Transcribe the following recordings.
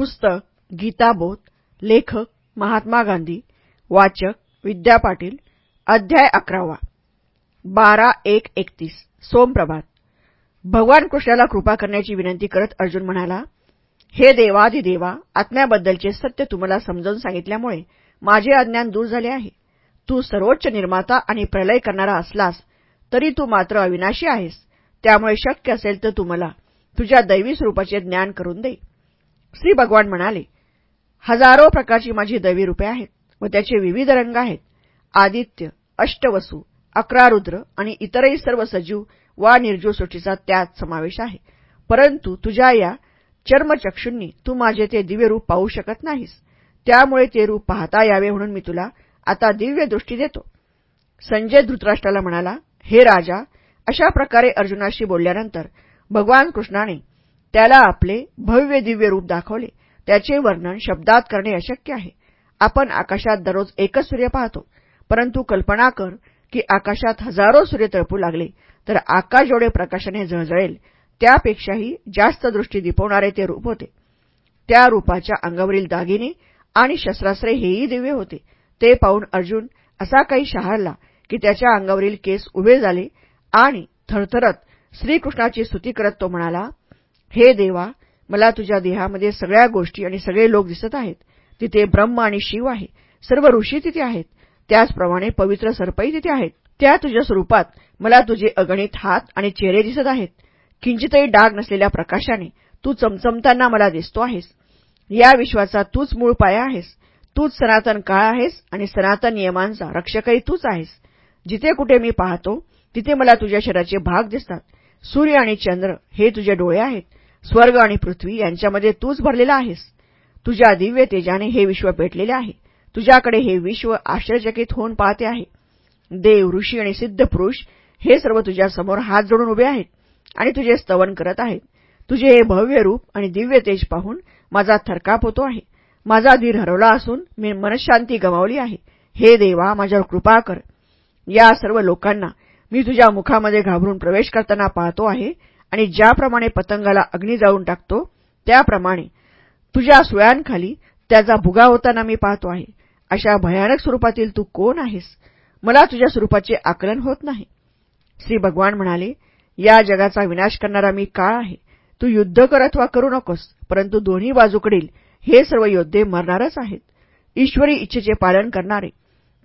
पुस्तक गीताबोध लेखक महात्मा गांधी वाचक विद्या पाटील अध्याय अकरावा. बारा एक एकतीस. सोमप्रभात भगवान कृष्णाला कृपा करण्याची विनंती करत अर्जुन म्हणाला हे देवाधिदेवा आत्म्याबद्दलचे सत्य तुम्हाला समजावून सांगितल्यामुळे माझे अज्ञान दूर झाले आहे. तू सर्वोच्च निर्माता आणि प्रलय करणारा असलास तरी तू मात्र अविनाशी आहेस. त्यामुळे शक्य असेल तर तू मला तुझ्या दैवी स्वरूपाचे ज्ञान करून दे. श्री भगवान म्हणाले हजारो प्रकारची माझी दैवी रूपे आहेत व त्याचे विविध रंग आहेत. आदित्य अष्टवसू अकरा रुद्र आणि इतरही सर्व सजीव वा निर्जीव सृष्टीचा त्यात समावेश आहे. परंतु तुझ्या या चर्मचक्षूंनी तू माझे ते दिव्य रूप पाहू शकत नाहीस. त्यामुळे ते रूप पाहता यावे म्हणून मी तुला आता दिव्य दृष्टी देतो. संजय धृतराष्ट्राला म्हणाला हे राजा अशा प्रकारे अर्जुनाशी बोलल्यानंतर भगवान कृष्णाने त्याला आपले भव्य दिव्य रूप दाखवले. त्याचे वर्णन शब्दात करणे अशक्य आहे. आपण आकाशात दररोज एकच सूर्य पाहतो. परंतु कल्पना कर की आकाशात हजारो सूर्य तळपू लागले तर आकाश जेवढे प्रकाशाने झळझळेल त्यापेक्षाही जास्त दृष्टी दिपवणारे ते रूप होते. त्या रूपाच्या अंगावरील दागिने आणि शस्त्रास्त्रे हेही दिव्य होते. ते पाहून अर्जुन असा काही शहारला की त्याच्या अंगावरील केस उभे झाले आणि थरथरत श्रीकृष्णाची स्तुती करत तो म्हणाला हे देवा मला तुझ्या देहामध्ये सगळ्या गोष्टी आणि सगळे लोक दिसत आहेत. तिथे ब्रह्म आणि शिव आहे. सर्व ऋषी तिथे आहेत. त्याचप्रमाणे पवित्र सर्पही तिथे आहेत. त्या तुझ्या स्वरूपात मला तुझे अगणित हात आणि चेहरे दिसत आहेत. किंचितही डाग नसलेल्या प्रकाशाने तू चमचमताना मला दिसतो आहेस. या विश्वाचा तूच मूळ पाया आहेस. तूच सनातन काळ आहेस आणि सनातन नियमांचा रक्षकही तूच आहेस. जिथे कुठे मी पाहतो तिथे मला तुझ्या शरीराचे भाग दिसतात. सूर्य आणि चंद्र हे तुझे डोळे आहेत. स्वर्ग आणि पृथ्वी यांच्यामध्ये तूच भरलेला आहेस. तुझ्या दिव्य तेजाने हे विश्व पेटलेले आहे. तुझ्याकडे हे विश्व आश्चर्यचकित होऊन पाहते आहे. देव ऋषी आणि सिद्ध पुरुष हे सर्व तुझ्यासमोर हात जोडून उभे आहेत आणि तुझे स्तवन करत आहेत. तुझे हे भव्य रूप आणि दिव्य तेज पाहून माझा थरकाप होतो आहे. माझा धीर हरवला असून मी मनशांती गमावली आहे. हे देवा माझ्यावर कृपा कर. या सर्व लोकांना मी तुझ्या मुखामध्ये घाबरून प्रवेश करताना पाहतो आहे. आणि ज्याप्रमाणे पतंगाला अग्नी जाळून टाकतो त्याप्रमाणे तुझ्या सुळ्यांखाली त्याचा भुगा होताना मी पाहतो आहे. अशा भयानक स्वरूपातील तू कोण आहेस? मला तुझ्या स्वरूपाचे आकलन होत नाही. श्री भगवान म्हणाले या जगाचा विनाश करणारा मी काळ आहे. तू युद्ध कर अथवा करू नकोस परंतु दोन्ही बाजूकडील हे सर्व योद्धे मरणारच आहेत. ईश्वरी इच्छेचे पालन करणारे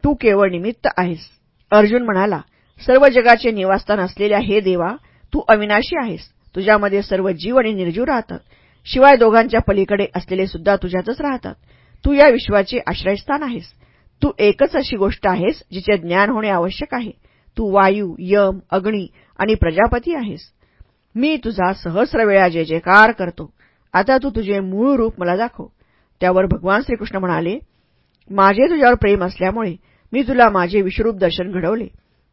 तू केवळ निमित्त आहेस. अर्जुन म्हणाला सर्व जगाचे निवासस्थान असलेल्या हे देवा तू अविनाशी आहेस. तुझ्यामध्ये सर्व जीव आणि निर्जीव राहतात. शिवाय दोघांच्या पलीकडे असलेले सुद्धा तुझ्यातच राहतात. तू या विश्वाचे आश्रयस्थान आहेस. तू एकच अशी गोष्ट आहेस जिचे ज्ञान होणे आवश्यक आहे. तू वायू यम अग्नी आणि प्रजापती आहेस. मी तुझा सहस्र वेळा जय जयकार करतो. आता तू तुझे मूळ रूप मला दाखव. त्यावर भगवान श्रीकृष्ण म्हणाले माझे तुझ्यावर प्रेम असल्यामुळे मी तुला माझे विश्वरूप दर्शन घडवले.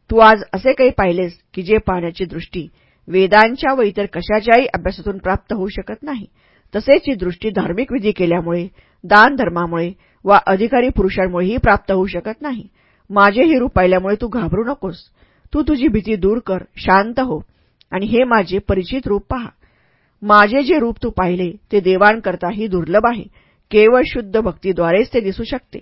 तू आज असे काही पाहिलेस की जे पाहण्याची दृष्टी वेदांच्या व इतर कशाच्याही अभ्यासातून प्राप्त होऊ शकत नाही. तसेच ही दृष्टी धार्मिक विधी केल्यामुळे दानधर्मामुळे वा अधिकारी पुरुषांमुळेही प्राप्त होऊ शकत नाही. माझे हे रूप पाहिल्यामुळे तू घाबरू नकोस. तू तुझी भीती दूर कर शांत हो आणि हे माझे परिचित रूप पहा. माझे जे रूप तू पाहिले ते देवांकरताही दुर्लभ आहे. केवळ शुद्ध भक्तीद्वारेच ते दिसू शकते.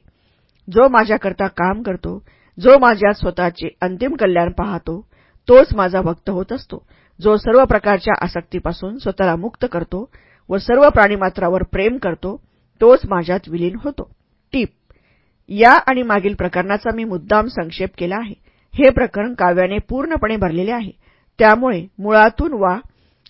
जो माझ्याकरता काम करतो जो माझ्या स्वतःचे अंतिम कल्याण पाहतो तोच माझा भक्त होत असतो. जो सर्व प्रकारच्या आसक्तीपासून स्वतःला मुक्त करतो व सर्व प्राणीमात्रावर प्रेम करतो तोच माझ्यात विलीन होतो. टीप. या आणि मागील प्रकरणाचा मी मुद्दाम संक्षेप केला आहे. हे प्रकरण काव्याने पूर्णपणे भरलेले आहे. त्यामुळे मुळातून वा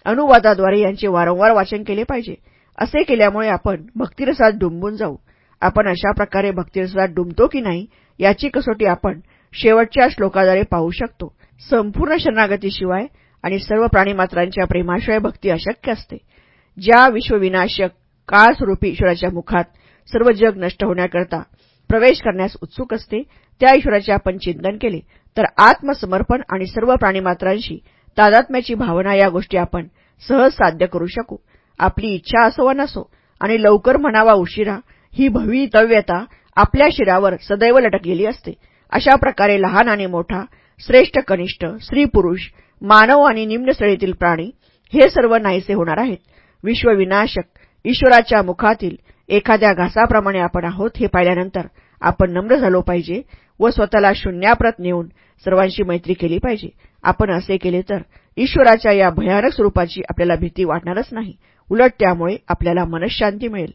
अनुवादाद्वारे यांचे वारंवार वाचन केले पाहिजे. असे केल्यामुळे आपण भक्तिरसात डुंबून जाऊ. आपण अशा प्रकारे भक्तिरसात डुंबतो की नाही याची कसोटी आपण शेवटच्या श्लोकाद्वारे पाहू शकतो. संपूर्ण शरणागतीशिवाय आणि सर्व प्राणीमात्रांच्या प्रेमाशिवाय भक्ती अशक्य असते. ज्या विश्वविनाशक काळस्वरूपी ईश्वराच्या मुखात सर्व जग नष्ट होण्याकरता प्रवेश करण्यास उत्सुक असते त्या ईश्वराचे आपण चिंतन केले तर आत्मसमर्पण आणि सर्व प्राणीमात्रांशी तादात्म्याची भावना या गोष्टी आपण सहज साध्य करू शकू. आपली इच्छा असो वा नसो आणि लवकर म्हणावा उशिरा ही भवितव्यता आपल्या शिरावर सदैव लटकलेली असते. अशा प्रकारे लहान आणि मोठा श्रेष्ठ कनिष्ठ स्त्री पुरुष मानव आणि निम्न प्राणी हे सर्व नाहीसे होणार आहेत. विश्वविनाशक ईश्वराच्या मुखातील एखाद्या घासाप्रमाणे आपण आहोत हे पाहिल्यानंतर आपण नम्र झालो पाहिजे व स्वतःला शून्याप्रत नेऊन सर्वांशी मैत्री केली पाहिजे. आपण असे केले तर ईश्वराच्या या भयानक स्वरूपाची आपल्याला भीती वाटणारच नाही. उलट त्यामुळे आपल्याला मनशांती मिळेल.